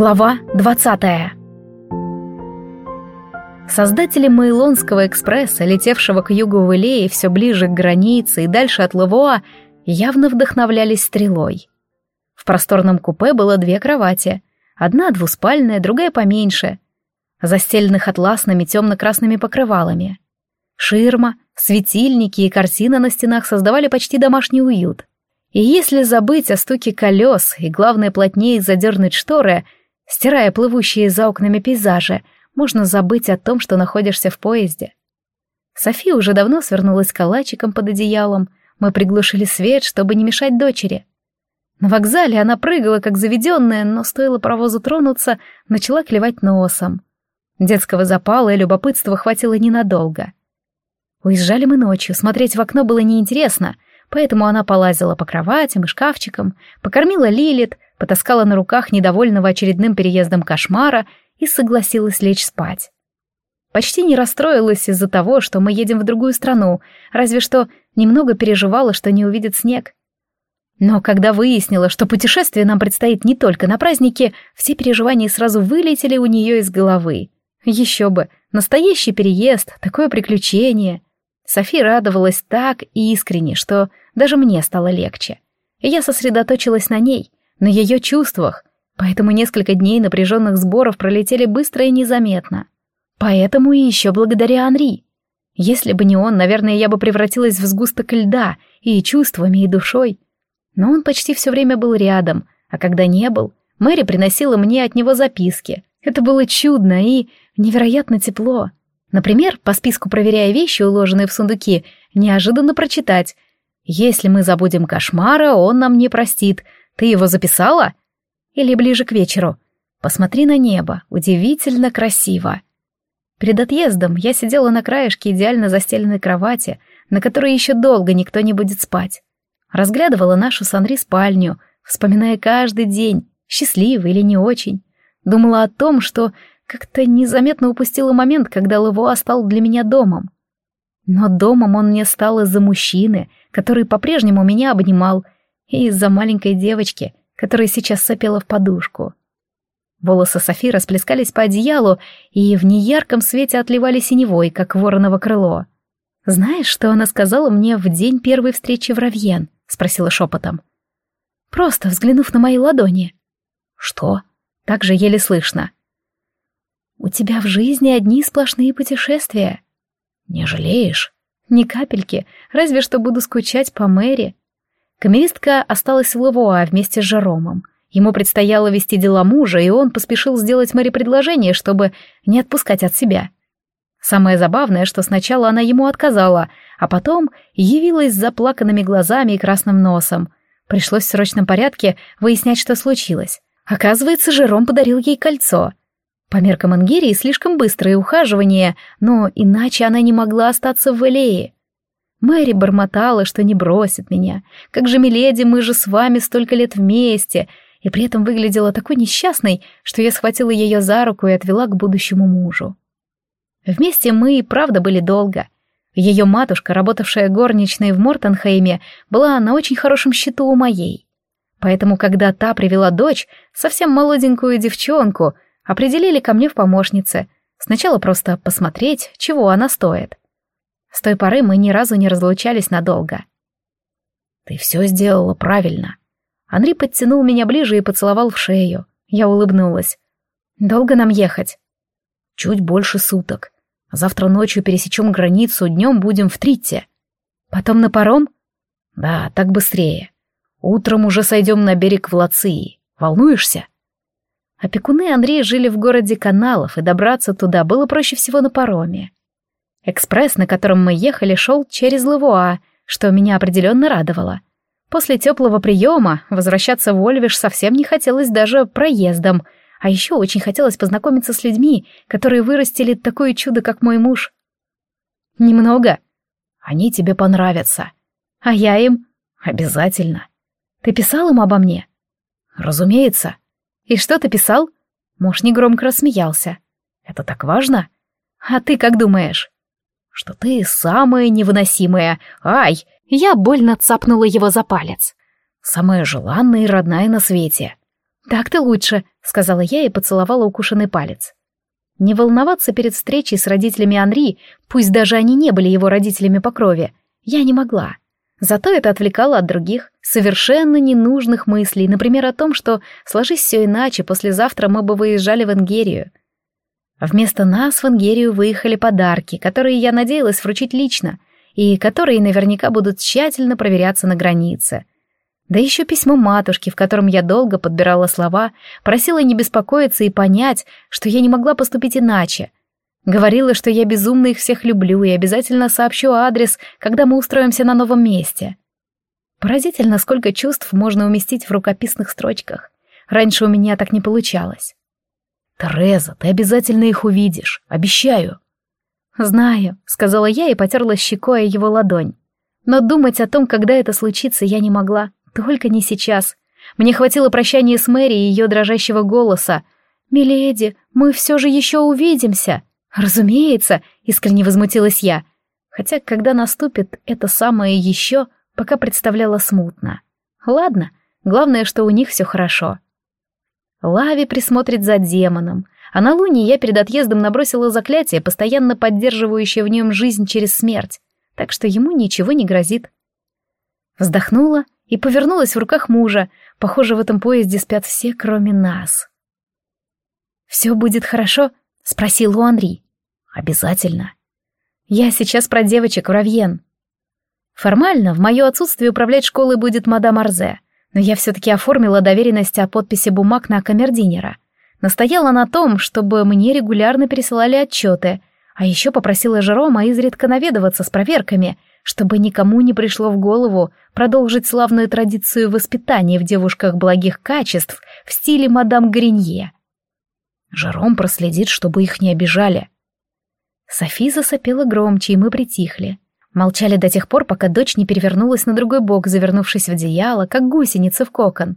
Глава 20 Создатели Мейлонского экспресса, летевшего к югу в Илее все ближе к границе и дальше от Лавуа, явно вдохновлялись стрелой. В просторном купе было две кровати. Одна двуспальная, другая поменьше, застеленных атласными темно-красными покрывалами. Ширма, светильники и картины на стенах создавали почти домашний уют. И если забыть о стуке колес и, главное, плотнее задернуть шторы — Стирая плывущие за окнами пейзажи, можно забыть о том, что находишься в поезде. София уже давно свернулась калачиком под одеялом, мы приглушили свет, чтобы не мешать дочери. На вокзале она прыгала, как заведенная, но стоило паровозу тронуться, начала клевать носом. Детского запала и любопытства хватило ненадолго. Уезжали мы ночью, смотреть в окно было неинтересно, поэтому она полазила по кроватям и шкафчикам, покормила Лилит, потаскала на руках недовольного очередным переездом кошмара и согласилась лечь спать. Почти не расстроилась из-за того, что мы едем в другую страну, разве что немного переживала, что не увидит снег. Но когда выяснила, что путешествие нам предстоит не только на празднике, все переживания сразу вылетели у нее из головы. Еще бы, настоящий переезд, такое приключение. Софи радовалась так искренне, что даже мне стало легче. И я сосредоточилась на ней — на ее чувствах, поэтому несколько дней напряженных сборов пролетели быстро и незаметно. Поэтому и еще благодаря Анри. Если бы не он, наверное, я бы превратилась в сгусток льда и чувствами, и душой. Но он почти все время был рядом, а когда не был, Мэри приносила мне от него записки. Это было чудно и невероятно тепло. Например, по списку проверяя вещи, уложенные в сундуки, неожиданно прочитать «Если мы забудем кошмара, он нам не простит», ты его записала? Или ближе к вечеру? Посмотри на небо, удивительно красиво. Перед отъездом я сидела на краешке идеально застеленной кровати, на которой еще долго никто не будет спать. Разглядывала нашу с Анри спальню, вспоминая каждый день, счастливый или не очень. Думала о том, что как-то незаметно упустила момент, когда Лавуа стал для меня домом. Но домом он мне стал из-за мужчины, который по-прежнему меня обнимал и из-за маленькой девочки, которая сейчас сопела в подушку. Волосы Софи расплескались по одеялу и в неярком свете отливали синевой, как вороново крыло. «Знаешь, что она сказала мне в день первой встречи в Равьен?» — спросила шепотом. «Просто взглянув на мои ладони». «Что?» — так же еле слышно. «У тебя в жизни одни сплошные путешествия». «Не жалеешь?» «Ни капельки, разве что буду скучать по Мэри. Камеристка осталась в Лавуа вместе с Жеромом. Ему предстояло вести дела мужа, и он поспешил сделать Мэри предложение, чтобы не отпускать от себя. Самое забавное, что сначала она ему отказала, а потом явилась с заплаканными глазами и красным носом. Пришлось в срочном порядке выяснять, что случилось. Оказывается, Жером подарил ей кольцо. По меркам Ангерии слишком быстрое ухаживание, но иначе она не могла остаться в Элее. Мэри бормотала, что не бросит меня. Как же, миледи, мы же с вами столько лет вместе. И при этом выглядела такой несчастной, что я схватила ее за руку и отвела к будущему мужу. Вместе мы и правда были долго. Ее матушка, работавшая горничной в Мортенхейме, была на очень хорошем счету у моей. Поэтому, когда та привела дочь, совсем молоденькую девчонку, определили ко мне в помощнице. Сначала просто посмотреть, чего она стоит. С той поры мы ни разу не разлучались надолго. «Ты все сделала правильно». Анри подтянул меня ближе и поцеловал в шею. Я улыбнулась. «Долго нам ехать?» «Чуть больше суток. Завтра ночью пересечем границу, днем будем в Тритте». «Потом на паром?» «Да, так быстрее. Утром уже сойдем на берег в Лации. Волнуешься?» Опекуны Андрея жили в городе Каналов, и добраться туда было проще всего на пароме. Экспресс, на котором мы ехали, шел через Лавуа, что меня определенно радовало. После теплого приема возвращаться в Ольвиш совсем не хотелось даже проездом, а еще очень хотелось познакомиться с людьми, которые вырастили такое чудо, как мой муж. Немного. Они тебе понравятся. А я им? Обязательно. Ты писал им обо мне? Разумеется. И что ты писал? Муж негромко рассмеялся. Это так важно? А ты как думаешь? Что ты самая невыносимая. Ай!» Я больно цапнула его за палец. «Самая желанная и родная на свете. «Так-то лучше», — сказала я и поцеловала укушенный палец. Не волноваться перед встречей с родителями Анри, пусть даже они не были его родителями по крови, я не могла. Зато это отвлекало от других, совершенно ненужных мыслей, например, о том, что, сложись все иначе, послезавтра мы бы выезжали в Ингерию. Вместо нас в Ингерию выехали подарки, которые я надеялась вручить лично, и которые наверняка будут тщательно проверяться на границе. Да еще письмо матушки, в котором я долго подбирала слова, просила не беспокоиться и понять, что я не могла поступить иначе. Говорила, что я безумно их всех люблю и обязательно сообщу адрес, когда мы устроимся на новом месте. Поразительно, сколько чувств можно уместить в рукописных строчках. Раньше у меня так не получалось. «Тереза, ты обязательно их увидишь, обещаю». «Знаю», — сказала я и потерла щекой его ладонь. Но думать о том, когда это случится, я не могла. Только не сейчас. Мне хватило прощания с Мэри и ее дрожащего голоса. «Миледи, мы все же еще увидимся!» «Разумеется!» — искренне возмутилась я. Хотя, когда наступит это самое еще, пока представляла смутно. Ладно, главное, что у них все хорошо. Лави присмотрит за демоном, а на Луне я перед отъездом набросила заклятие, постоянно поддерживающее в нем жизнь через смерть, так что ему ничего не грозит. Вздохнула и повернулась в руках мужа. Похоже, в этом поезде спят все, кроме нас. «Все будет хорошо?» — спросил у Анри. «Обязательно». «Я сейчас про девочек в Равьен». Формально, в мое отсутствие управлять школой будет мадам Арзе, но я все-таки оформила доверенность о подписи бумаг на камердинера. Настояла на том, чтобы мне регулярно пересылали отчеты, а еще попросила Жерома изредка наведываться с проверками — чтобы никому не пришло в голову продолжить славную традицию воспитания в девушках благих качеств в стиле мадам Гринье. Жером проследит, чтобы их не обижали. Софи засопела громче, и мы притихли. Молчали до тех пор, пока дочь не перевернулась на другой бок, завернувшись в одеяло, как гусеница в кокон.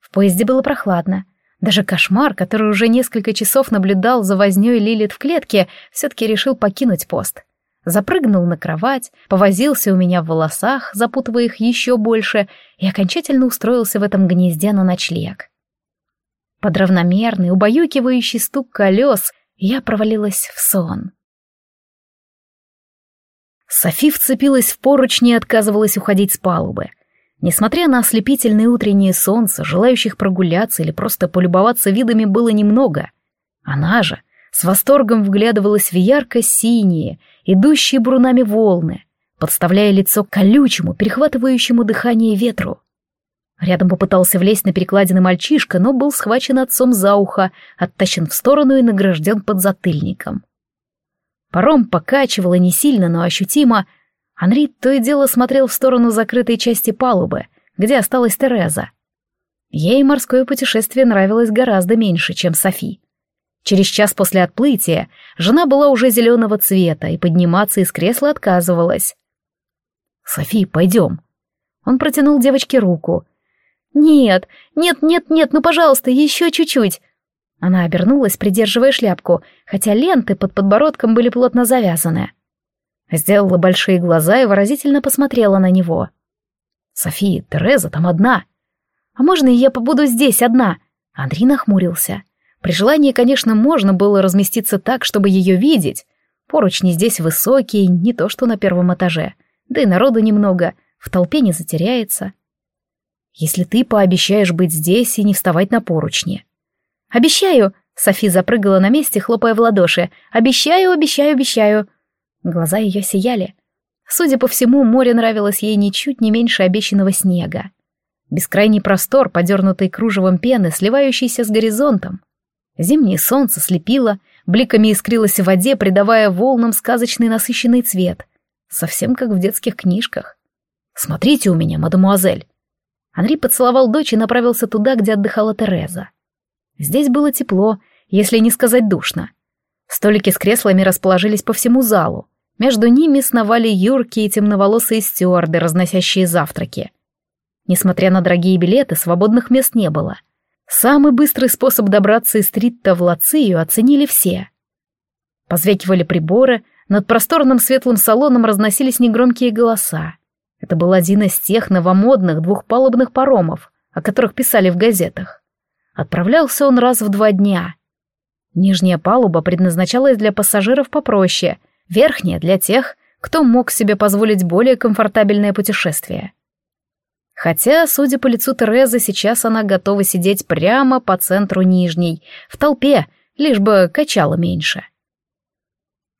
В поезде было прохладно. Даже кошмар, который уже несколько часов наблюдал за вознёй Лилит в клетке, все-таки решил покинуть пост запрыгнул на кровать, повозился у меня в волосах, запутывая их еще больше, и окончательно устроился в этом гнезде на ночлег. Под равномерный, убаюкивающий стук колес я провалилась в сон. Софи вцепилась в поручни и отказывалась уходить с палубы. Несмотря на ослепительное утреннее солнце, желающих прогуляться или просто полюбоваться видами было немного. Она же с восторгом вглядывалась в ярко-синие, идущие брунами волны, подставляя лицо колючему, перехватывающему дыхание ветру. Рядом попытался влезть на перекладины мальчишка, но был схвачен отцом за ухо, оттащен в сторону и награжден подзатыльником. Паром покачивало не сильно, но ощутимо. Анри то и дело смотрел в сторону закрытой части палубы, где осталась Тереза. Ей морское путешествие нравилось гораздо меньше, чем Софи. Через час после отплытия жена была уже зеленого цвета и подниматься из кресла отказывалась. «Софи, пойдем». Он протянул девочке руку. «Нет, нет, нет, нет, ну, пожалуйста, еще чуть-чуть». Она обернулась, придерживая шляпку, хотя ленты под подбородком были плотно завязаны. Сделала большие глаза и выразительно посмотрела на него. «Софи, Тереза там одна». «А можно я побуду здесь одна?» Андрей нахмурился. При желании, конечно, можно было разместиться так, чтобы ее видеть. Поручни здесь высокие, не то что на первом этаже. Да и народу немного, в толпе не затеряется. Если ты пообещаешь быть здесь и не вставать на поручни. «Обещаю!» — Софи запрыгала на месте, хлопая в ладоши. «Обещаю, обещаю, обещаю!» Глаза ее сияли. Судя по всему, море нравилось ей ничуть не меньше обещанного снега. Бескрайний простор, подернутый кружевом пены, сливающийся с горизонтом. Зимнее солнце слепило, бликами искрилось в воде, придавая волнам сказочный насыщенный цвет. Совсем как в детских книжках. «Смотрите у меня, мадемуазель!» Анри поцеловал дочь и направился туда, где отдыхала Тереза. Здесь было тепло, если не сказать душно. Столики с креслами расположились по всему залу. Между ними сновали юркие темноволосые стюарды, разносящие завтраки. Несмотря на дорогие билеты, свободных мест не было — Самый быстрый способ добраться из Тритта в Лацию оценили все. Позвякивали приборы, над просторным светлым салоном разносились негромкие голоса. Это был один из тех новомодных двухпалубных паромов, о которых писали в газетах. Отправлялся он раз в два дня. Нижняя палуба предназначалась для пассажиров попроще, верхняя — для тех, кто мог себе позволить более комфортабельное путешествие. Хотя, судя по лицу Терезы, сейчас она готова сидеть прямо по центру нижней, в толпе, лишь бы качала меньше.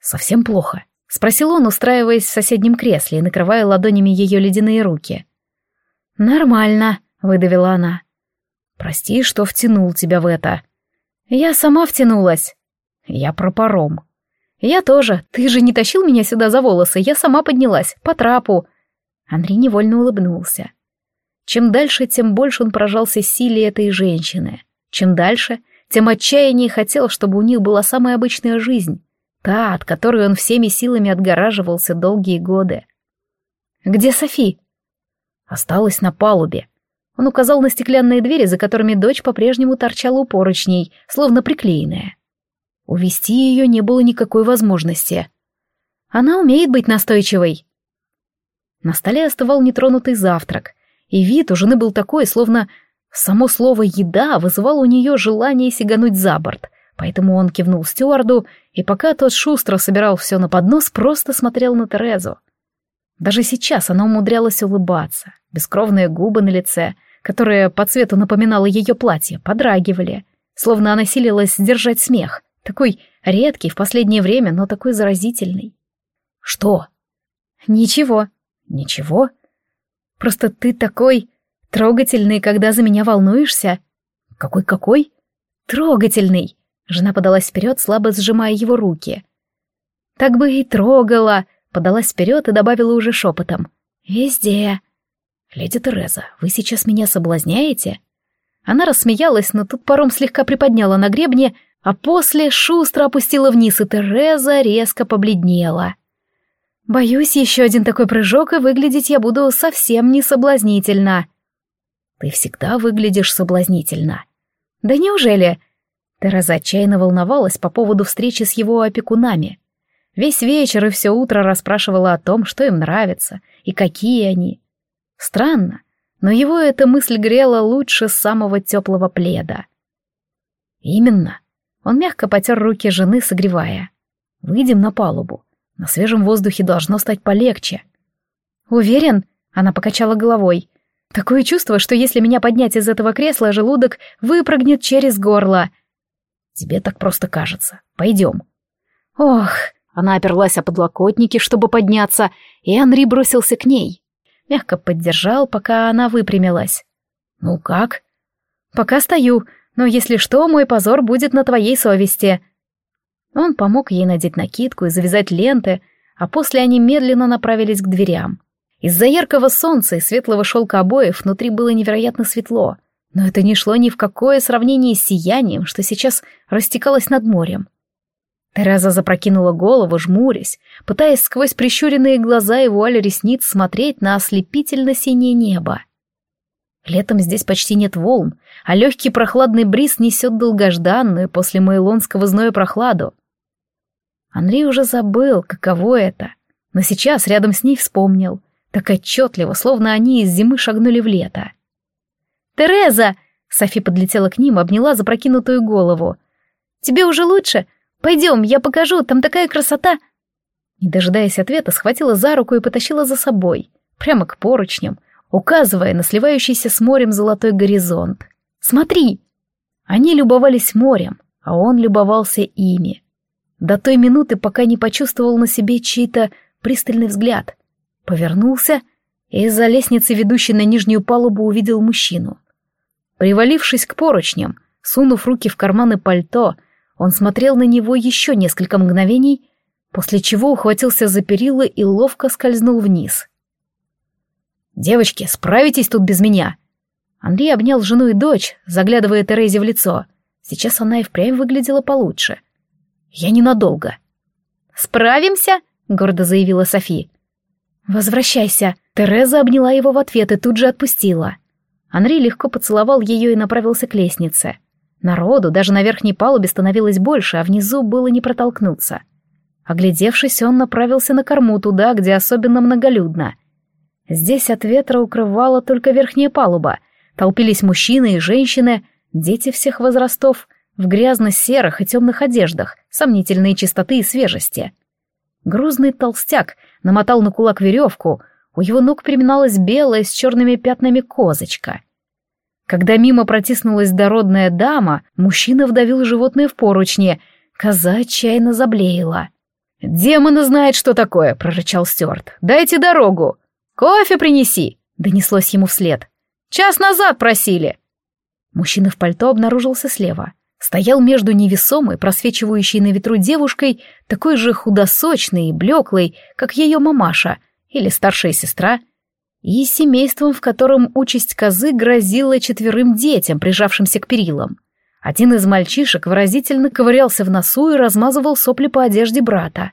«Совсем плохо», — спросил он, устраиваясь в соседнем кресле и накрывая ладонями ее ледяные руки. «Нормально», — выдавила она. «Прости, что втянул тебя в это». «Я сама втянулась». «Я про паром». «Я тоже. Ты же не тащил меня сюда за волосы, я сама поднялась, по трапу». Андрей невольно улыбнулся. Чем дальше, тем больше он поражался силе этой женщины. Чем дальше, тем отчаяннее хотел, чтобы у них была самая обычная жизнь, та, от которой он всеми силами отгораживался долгие годы. «Где Софи?» Осталась на палубе. Он указал на стеклянные двери, за которыми дочь по-прежнему торчала у поручней, словно приклеенная. Увести ее не было никакой возможности. Она умеет быть настойчивой. На столе остывал нетронутый завтрак, и вид у жены был такой, словно само слово «еда» вызывало у нее желание сигануть за борт, поэтому он кивнул стюарду, и пока тот шустро собирал все на поднос, просто смотрел на Терезу. Даже сейчас она умудрялась улыбаться. Бескровные губы на лице, которые по цвету напоминало ее платье, подрагивали, словно она силилась сдержать смех, такой редкий в последнее время, но такой заразительный. «Что?» «Ничего». «Ничего?» «Просто ты такой трогательный, когда за меня волнуешься». «Какой-какой?» «Трогательный». Жена подалась вперед, слабо сжимая его руки. «Так бы и трогала», подалась вперед и добавила уже шепотом. «Везде». «Леди Тереза, вы сейчас меня соблазняете?» Она рассмеялась, но тут паром слегка приподняла на гребне, а после шустро опустила вниз, и Тереза резко побледнела. «Боюсь, еще один такой прыжок, и выглядеть я буду совсем не соблазнительно». «Ты всегда выглядишь соблазнительно». «Да неужели?» Тереза отчаянно волновалась по поводу встречи с его опекунами. Весь вечер и все утро расспрашивала о том, что им нравится и какие они. Странно, но его эта мысль грела лучше самого теплого пледа. Именно. Он мягко потер руки жены, согревая. Выйдем на палубу. На свежем воздухе должно стать полегче. Уверен? Она покачала головой. Такое чувство, что если меня поднять из этого кресла, желудок выпрыгнет через горло. Тебе так просто кажется. Пойдем. Ох, она оперлась о подлокотники, чтобы подняться, и Анри бросился к ней. Мягко поддержал, пока она выпрямилась. «Ну как?» «Пока стою, но если что, мой позор будет на твоей совести». Он помог ей надеть накидку и завязать ленты, а после они медленно направились к дверям. Из-за яркого солнца и светлого шелка обоев внутри было невероятно светло, но это не шло ни в какое сравнение с сиянием, что сейчас растекалось над морем. Тереза запрокинула голову, жмурясь, пытаясь сквозь прищуренные глаза и вуаль ресниц смотреть на ослепительно-синее небо. Летом здесь почти нет волн, а легкий прохладный бриз несет долгожданную после майлонского зноя прохладу. Андрей уже забыл, каково это, но сейчас рядом с ней вспомнил, так отчетливо, словно они из зимы шагнули в лето. «Тереза!» — Софи подлетела к ним, обняла запрокинутую голову. «Тебе уже лучше? Пойдем, я покажу, там такая красота!» Не дожидаясь ответа, схватила за руку и потащила за собой, прямо к поручням, указывая на сливающийся с морем золотой горизонт. «Смотри!» Они любовались морем, а он любовался ими. До той минуты, пока не почувствовал на себе чей-то пристальный взгляд. Повернулся и из-за лестницы, ведущей на нижнюю палубу, увидел мужчину. Привалившись к поручням, сунув руки в карманы пальто, он смотрел на него еще несколько мгновений, после чего ухватился за перила и ловко скользнул вниз. «Девочки, справитесь тут без меня!» Андрей обнял жену и дочь, заглядывая Терезе в лицо. Сейчас она и впрямь выглядела получше. «Я ненадолго». «Справимся?» — гордо заявила Софи. «Возвращайся!» Тереза обняла его в ответ и тут же отпустила. Андрей легко поцеловал ее и направился к лестнице. Народу даже на верхней палубе становилось больше, а внизу было не протолкнуться. Оглядевшись, он направился на корму туда, где особенно многолюдно. Здесь от ветра укрывала только верхняя палуба. Толпились мужчины и женщины, Дети всех возрастов, в грязно-серых и темных одеждах, сомнительной чистоты и свежести. Грузный толстяк намотал на кулак веревку, у его ног приминалась белая с черными пятнами козочка. Когда мимо протиснулась дородная дама, мужчина вдавил животное в поручни, коза отчаянно заблеяла. «Демона знает, что такое!» — прорычал Стюарт. «Дайте дорогу! Кофе принеси!» — донеслось ему вслед. «Час назад просили!» Мужчина в пальто обнаружился слева. Стоял между невесомой, просвечивающей на ветру девушкой, такой же худосочной и блеклой, как ее мамаша или старшая сестра, и семейством, в котором участь козы грозила четверым детям, прижавшимся к перилам. Один из мальчишек выразительно ковырялся в носу и размазывал сопли по одежде брата.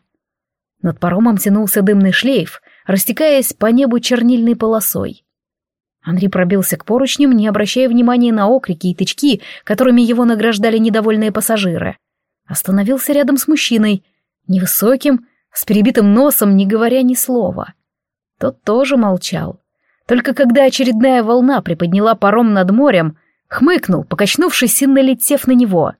Над паромом тянулся дымный шлейф, растекаясь по небу чернильной полосой. Андрей пробился к поручням, не обращая внимания на окрики и тычки, которыми его награждали недовольные пассажиры. Остановился рядом с мужчиной, невысоким, с перебитым носом, не говоря ни слова. Тот тоже молчал. Только когда очередная волна приподняла паром над морем, Хмыкнул, покачнувшись и налетев на него.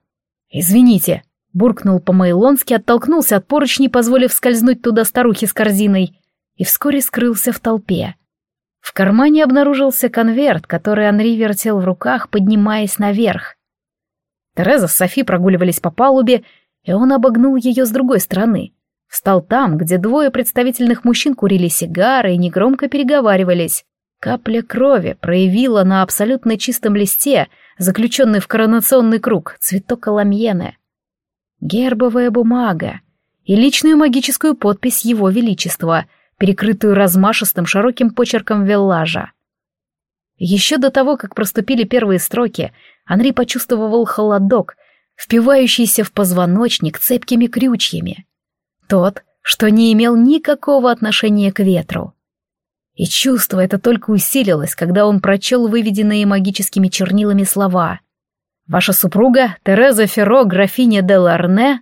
«Извините», — буркнул по-майлонски, оттолкнулся от поручни, позволив скользнуть туда старухе с корзиной, и вскоре скрылся в толпе. В кармане обнаружился конверт, который Анри вертел в руках, поднимаясь наверх. Тереза с Софи прогуливались по палубе, и он обогнул ее с другой стороны. Встал там, где двое представительных мужчин курили сигары и негромко переговаривались. Капля крови проявила на абсолютно чистом листе, заключенный в коронационный круг, цветок аламьены. Гербовая бумага и личную магическую подпись Его Величества, перекрытую размашистым широким почерком веллажа. Еще до того, как проступили первые строки, Анри почувствовал холодок, впивающийся в позвоночник цепкими крючьями. Тот, что не имел никакого отношения к ветру. И чувство это только усилилось, когда он прочел выведенные магическими чернилами слова. «Ваша супруга, Тереза Ферро, графиня де Ларне,